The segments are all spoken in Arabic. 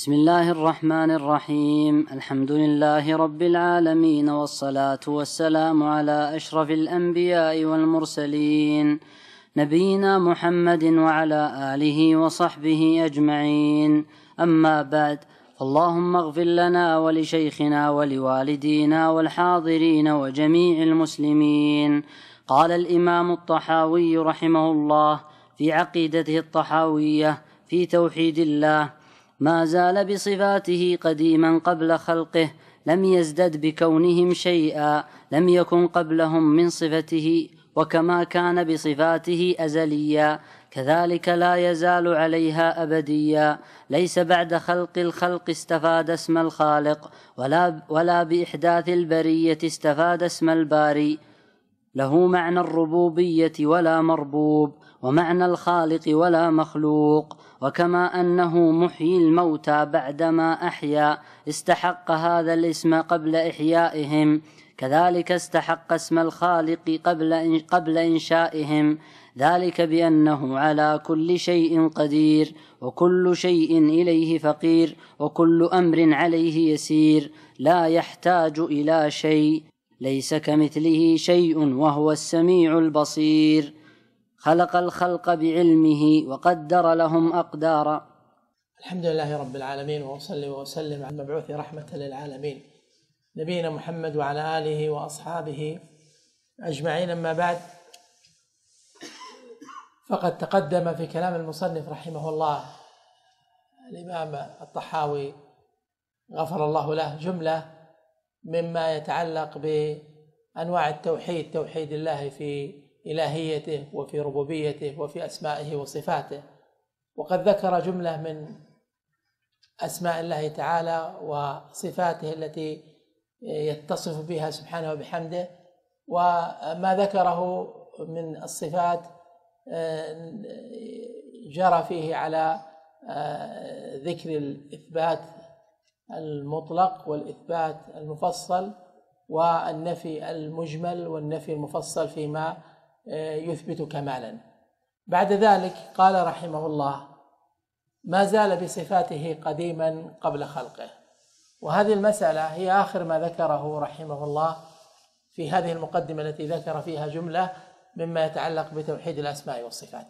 بسم الله الرحمن الرحيم. الحمد لله رب العالمين والصلاة والسلام على أشرف الأنبياء والمرسلين نبينا محمد وعلى آله وصحبه أجمعين. أما بعد فاللهم اغفر لنا ولشيخنا ولوالدينا والحاضرين وجميع المسلمين. قال الإمام الطحاوي رحمه الله في عقيدته الطحاوية في توحيد الله ما زال بصفاته قديما قبل خلقه لم يزدد بكونهم شيئا لم يكن قبلهم من صفته وكما كان بصفاته أزليا. كذلك لا يزال عليها أبديا. ليس بعد خلق الخلق استفاد اسم الخالق ولا ولا بإحداث البرية استفاد اسم الباري. له معنى الربوبية ولا مربوب. ومعنى الخالق ولا مخلوق وكما أنه محيي الموتى بعدما أحيا استحق هذا الاسم قبل إحيائهم كذلك استحق اسم الخالق قبل قبل إنشائهم ذلك بأنه على كل شيء قدير وكل شيء إليه فقير وكل أمر عليه يسير لا يحتاج إلى شيء ليس كمثله شيء وهو السميع البصير. خلق الخلق بعلمه وقدر لهم اقدارا الحمد لله رب العالمين وأصلي وأسلم على المبعوث رحمة للعالمين. نبينا محمد وعلى آله وأصحابه أجمعين. أما بعد فقد تقدم في كلام المصنف رحمه الله الإمام الطحاوي غفر الله له جملة مما يتعلق بأنواع التوحيد توحيد الله في إلهيته وفي ربوبيته وفي أسمائه وصفاته. وقد ذكر جملة من أسماء الله تعالى وصفاته التي يتصف بها سبحانه وبحمده. وما ذكره من الصفات جرى فيه على ذكر الإثبات المطلق والإثبات المفصل والنفي المجمل والنفي المفصل فيما يثبت كمالا بعد ذلك قال رحمه الله ما زال بصفاته قديما قبل خلقه. وهذه المسألة هي آخر ما ذكره رحمه الله في هذه المقدمة التي ذكر فيها جملة مما يتعلق بتوحيد الأسماء والصفات.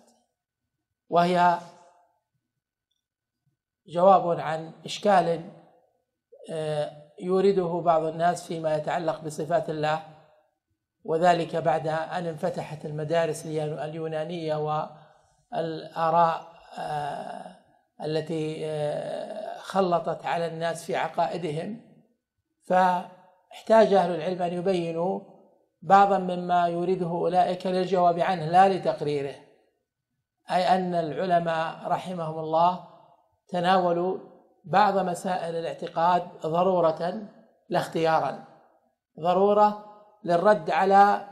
وهي جواب عن إشكال آه، يورده بعض الناس فيما يتعلق بصفات الله وذلك بعد أن انفتحت المدارس اليونانية والآراء آه، التي آه، خلطت على الناس في عقائدهم. فاحتاج أهل العلم أن يبينوا بعضا مما يريده أولئك للجواب عنه لا لتقريره. أي أن العلماء رحمهم الله تناولوا بعض مسائل الاعتقاد ضرورة لا اختيارا. ضرورة للرد على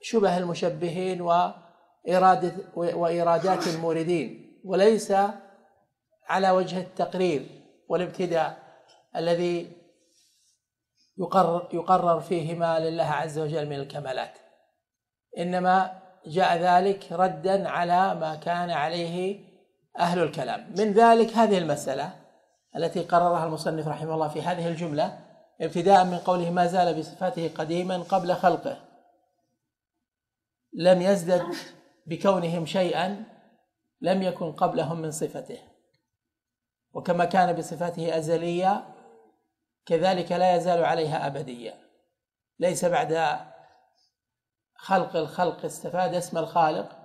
شبه المشبهين وإرادة وإرادات الموردين وليس على وجه التقرير والابتداء الذي يقرر يقرر فيه ما لله عز وجل من الكمالات. إنما جاء ذلك ردا على ما كان عليه أهل الكلام. من ذلك هذه المسألة التي قررها المصنف رحمه الله في هذه الجملة ابتداء من قوله ما زال بصفاته قديما قبل خلقه. لم يزدد بكونهم شيئا لم يكن قبلهم من صفته. وكما كان بصفاته أزلية كذلك لا يزال عليها ابديا ليس بعد خلق الخلق استفاد اسم الخالق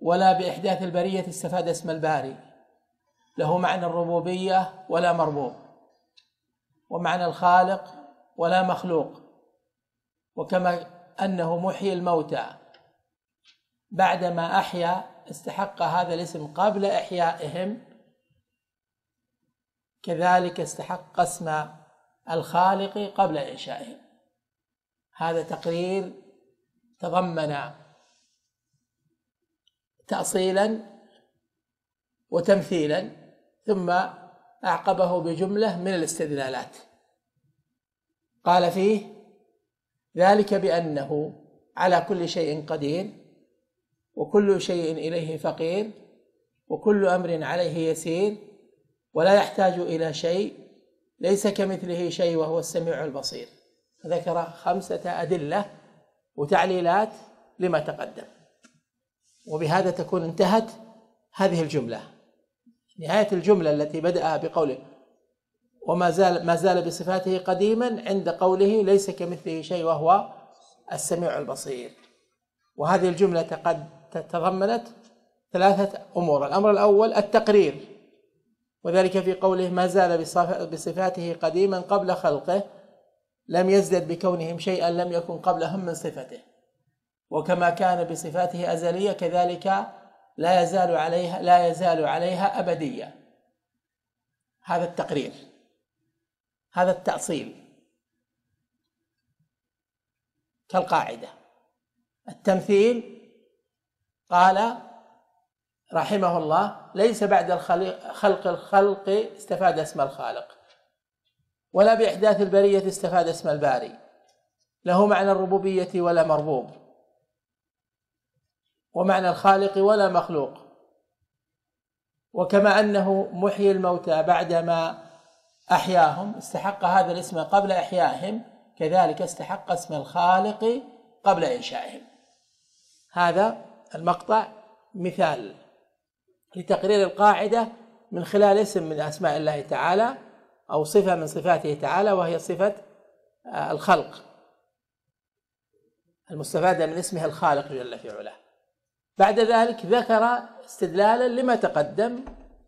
ولا بإحداث البرية استفاد اسم الباري. له معنى الربوبية ولا مربوب. ومعنى الخالق ولا مخلوق وكما أنه محيي الموتى. بعدما أحيا استحق هذا الاسم قبل إحيائهم كذلك استحق اسم الخالق قبل إنشائهم. هذا تقرير تضمن تاصيلا وتمثيلا ثم أعقبه بجملة من الاستدلالات. قال فيه ذلك بأنه على كل شيء قدير وكل شيء إليه فقير وكل أمر عليه يسير ولا يحتاج إلى شيء ليس كمثله شيء وهو السميع البصير. ذكر خمسة أدلة وتعليلات لما تقدم. وبهذا تكون انتهت هذه الجملة. نهاية الجملة التي بدأها بقوله وما زال ما زال بصفاته قديما عند قوله ليس كمثله شيء وهو السميع البصير. وهذه الجملة قد تضمنت ثلاثة أمور. الأمر الأول التقرير. وذلك في قوله ما زال بصفاته قديما قبل خلقه لم يزدد بكونهم شيئا لم يكن قبلهم من صفته. وكما كان بصفاته أزلية كذلك لا يزال عليها لا يزال عليها أبدية. هذا التقرير. هذا التأصيل كالقاعدة. التمثيل قال رحمه الله ليس بعد خلق الخلق استفاد اسم الخالق ولا بإحداث البرية استفاد اسم الباري. له معنى الربوبية ولا مربوب. ومعنى الخالق ولا مخلوق. وكما أنه محيي الموتى بعدما أحياهم استحق هذا الاسم قبل إحيائهم كذلك استحق اسم الخالق قبل إنشائهم. هذا المقطع مثال لتقرير القاعدة من خلال اسم من أسماء الله تعالى أو صفة من صفاته تعالى وهي صفة آه، الخلق. المستفادة من اسمه الخالق جل في علاه. بعد ذلك ذكر استدلالا لما تقدم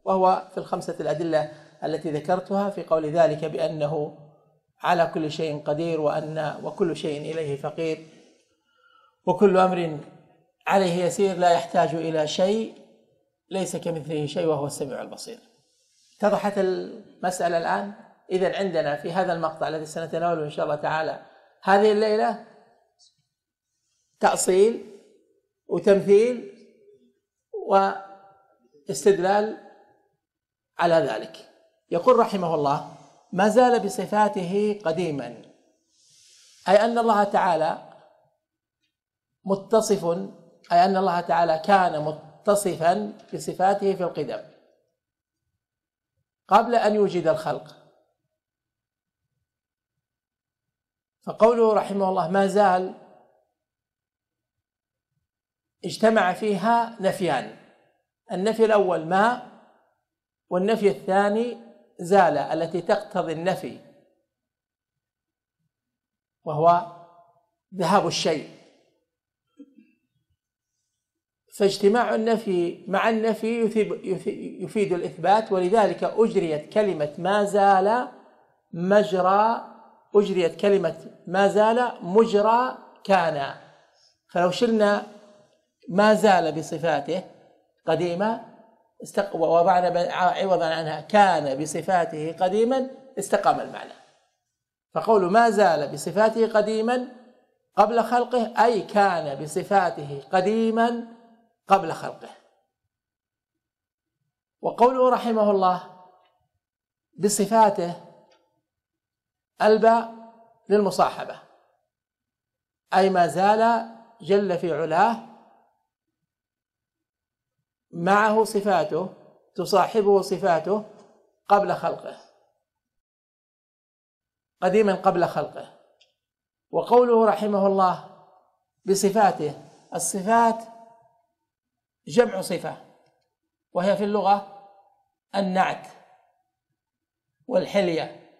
وهو في الخمسة الأدلة التي ذكرتها في قول ذلك بأنه على كل شيء قدير وأن وكل شيء إليه فقير وكل أمر عليه يسير لا يحتاج إلى شيء ليس كمثله شيء وهو السميع البصير. اتضحت المسألة الآن؟ إذا عندنا في هذا المقطع الذي سنتناوله إن شاء الله تعالى هذه الليلة تأصيل وتمثيل واستدلال على ذلك. يقول رحمه الله ما زال بصفاته قديما. أي أن الله تعالى متصف أي أن الله تعالى كان متصفا بصفاته في القدم. قبل أن يوجد الخلق. فقوله رحمه الله ما زال اجتمع فيها نفيان. النفي الأول ما؟ والنفي الثاني زال التي تقتضي النفي وهو ذهاب الشيء. فاجتماع النفي مع النفي يفيد الإثبات ولذلك أجريت كلمة ما زال مجرى أجريت كلمة ما زال مجرى كان. فلو شلنا ما زال بصفاته قديمة وضعنا عوضا عنها. كان بصفاته قديما استقام المعنى. فقول ما زال بصفاته قديما قبل خلقه أي كان بصفاته قديما قبل خلقه. وقوله رحمه الله بصفاته الباء للمصاحبة. أي ما زال جل في علاه معه صفاته تصاحبه صفاته قبل خلقه. قديما قبل خلقه. وقوله رحمه الله بصفاته الصفات جمع صفة وهي في اللغة النعت والحلية.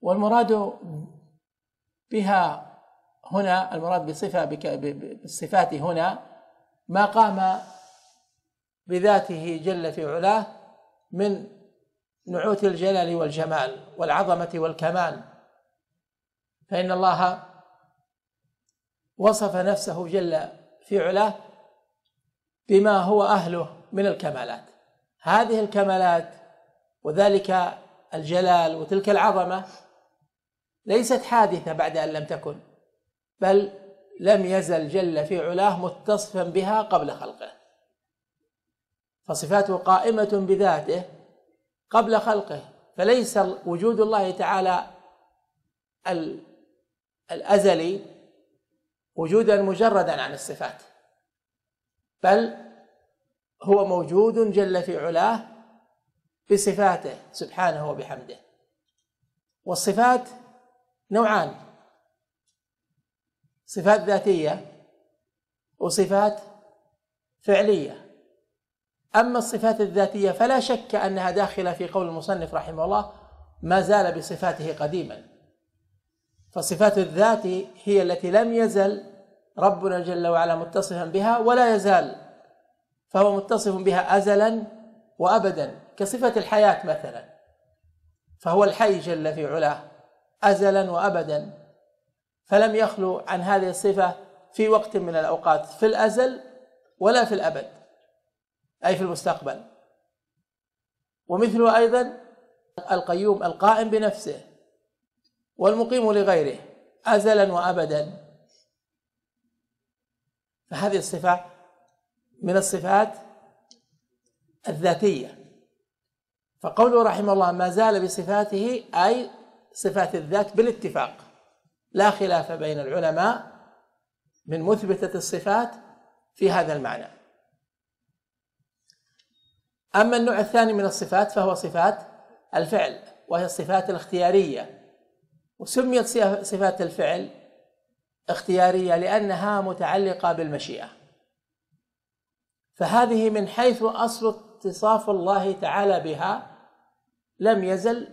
والمراد بها هنا المراد بصفة بالصفات هنا ما قام بذاته جل في علاه من نعوت الجلال والجمال والعظمة والكمال. فإن الله وصف نفسه جل في علاه بما هو أهله من الكمالات. هذه الكمالات وذلك الجلال وتلك العظمة ليست حادثة بعد أن لم تكن بل لم يزل جل في علاه متصفا بها قبل خلقه. فصفاته قائمة بذاته قبل خلقه فليس وجود الله تعالى الأزلي وجودا مجردا عن الصفات بل هو موجود جل في علاه بصفاته سبحانه وبحمده. والصفات نوعان صفات ذاتية وصفات فعلية. أما الصفات الذاتية فلا شك أنها داخلة في قول المصنف رحمه الله ما زال بصفاته قديما. فصفات الذات هي التي لم يزل ربنا جل وعلا متصفا بها ولا يزال فهو متصف بها ازلا وابدا كصفة الحياة مثلا. فهو الحي جل في علاه ازلا وابدا. فلم يخلو عن هذه الصفة في وقت من الأوقات في الأزل ولا في الأبد. أي في المستقبل. ومثله أيضا القيوم القائم بنفسه والمقيم لغيره ازلا وابدا. فهذه الصفة من الصفات الذاتية. فقوله رحمه الله ما زال بصفاته أي صفات الذات بالاتفاق. لا خلاف بين العلماء من مثبتة الصفات في هذا المعنى. أما النوع الثاني من الصفات فهو صفات الفعل وهي الصفات الاختيارية. وسميت صفات الفعل اختيارية لأنها متعلقة بالمشيئة. فهذه من حيث أصل اتصاف الله تعالى بها لم يزل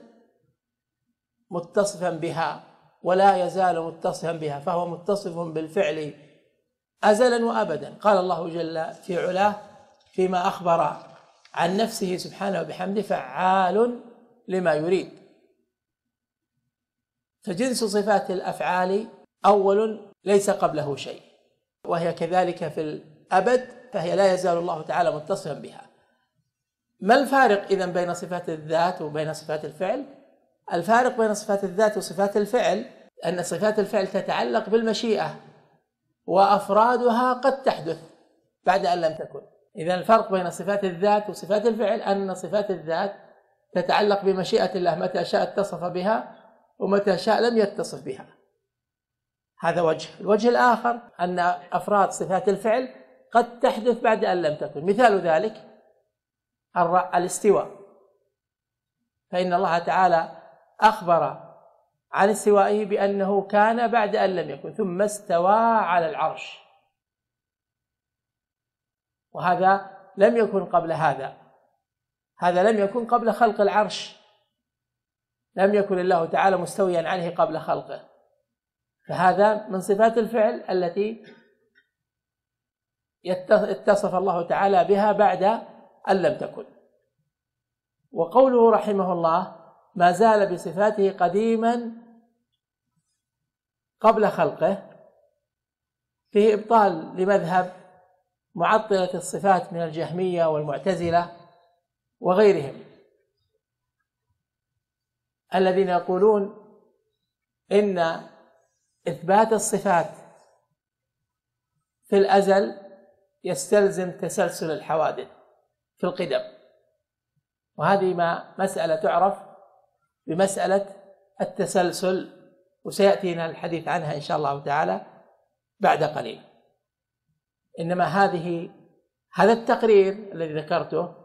متصفا بها ولا يزال متصفا بها فهو متصف بالفعل ازلا وابدا. قال الله جل في علاه فيما أخبر عن نفسه سبحانه وبحمده فعال لما يريد. فجنس صفات الأفعال أول ليس قبله شيء وهي كذلك في الأبد فهي لا يزال الله تعالى متصفا بها. ما الفارق اذا بين صفات الذات وبين صفات الفعل؟ الفارق بين صفات الذات وصفات الفعل أن صفات الفعل تتعلق بالمشيئة وأفرادها قد تحدث بعد أن لم تكن. إذا الفرق بين صفات الذات وصفات الفعل أن صفات الذات تتعلق بمشيئة الله متى شاء اتصف بها ومتى شاء لم يتصف بها. هذا وجه. الوجه الآخر أن أفراد صفات الفعل قد تحدث بعد أن لم تكن. مثال ذلك الاستواء. فإن الله تعالى أخبر عن استوائه بأنه كان بعد أن لم يكن ثم استوى على العرش. وهذا لم يكن قبل هذا. هذا لم يكن قبل خلق العرش. لم يكن الله تعالى مستويا عليه قبل خلقه. فهذا من صفات الفعل التي اتصف الله تعالى بها بعد أن لم تكن. وقوله رحمه الله ما زال بصفاته قديما قبل خلقه فيه إبطال لمذهب معطلة الصفات من الجهمية والمعتزلة وغيرهم. الذين يقولون إن إثبات الصفات في الأزل يستلزم تسلسل الحوادث في القدم. وهذه ما مسألة تعرف بمسألة التسلسل وسيأتينا الحديث عنها إن شاء الله تعالى بعد قليل. إنما هذه هذا التقرير الذي ذكرته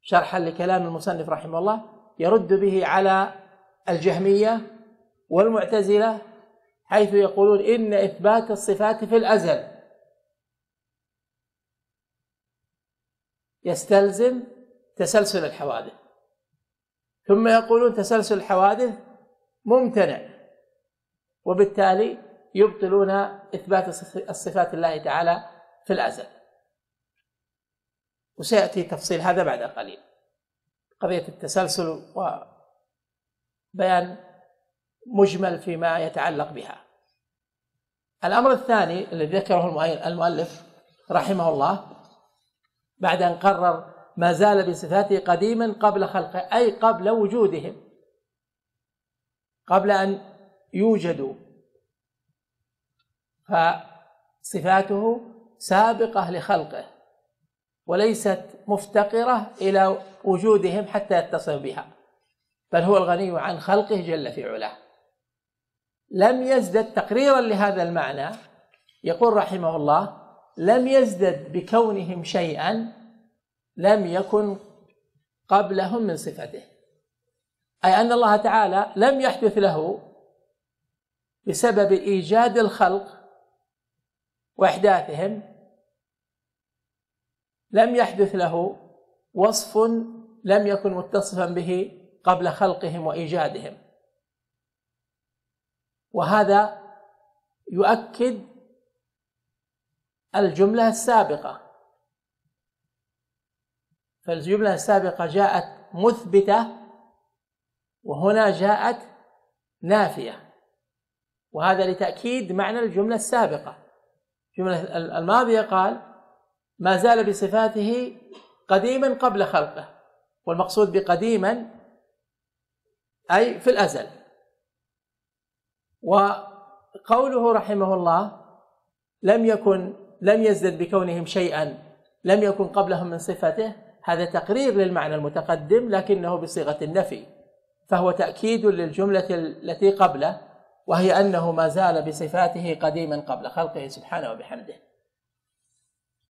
شرحا لكلام المصنف رحمه الله يرد به على الجهمية والمعتزلة حيث يقولون إن إثبات الصفات في الأزل. يستلزم تسلسل الحوادث. ثم يقولون تسلسل الحوادث ممتنع وبالتالي يبطلون إثبات الصفات الله تعالى في الأزل. وسيأتي تفصيل هذا بعد قليل. قضية التسلسل وبيان مجمل فيما يتعلق بها. الأمر الثاني الذي ذكره المؤلف رحمه الله بعد أن قرر ما زال بصفاته قديما قبل خلقه أي قبل وجودهم. قبل أن يوجدوا. فصفاته سابقة لخلقه وليست مفتقرة إلى وجودهم حتى يتصف بها بل هو الغني عن خلقه جل في علاه. لم يزدد تقريرا لهذا المعنى يقول رحمه الله لم يزدد بكونهم شيئا لم يكن قبلهم من صفته. أي أن الله تعالى لم يحدث له بسبب إيجاد الخلق وإحداثهم لم يحدث له وصف لم يكن متصفا به قبل خلقهم وإيجادهم. وهذا يؤكد الجملة السابقة. فالجملة السابقة جاءت مثبتة وهنا جاءت نافية. وهذا لتأكيد معنى الجملة السابقة. الجملة الماضية قال ما زال بصفاته قديما قبل خلقه والمقصود بقديما أي في الأزل. وقوله رحمه الله لم يكن لم يزدد بكونهم شيئا لم يكن قبلهم من صفته هذا تقرير للمعنى المتقدم لكنه بصيغة النفي فهو تأكيد للجملة التي قبله وهي أنه ما زال بصفاته قديما قبل خلقه سبحانه وبحمده.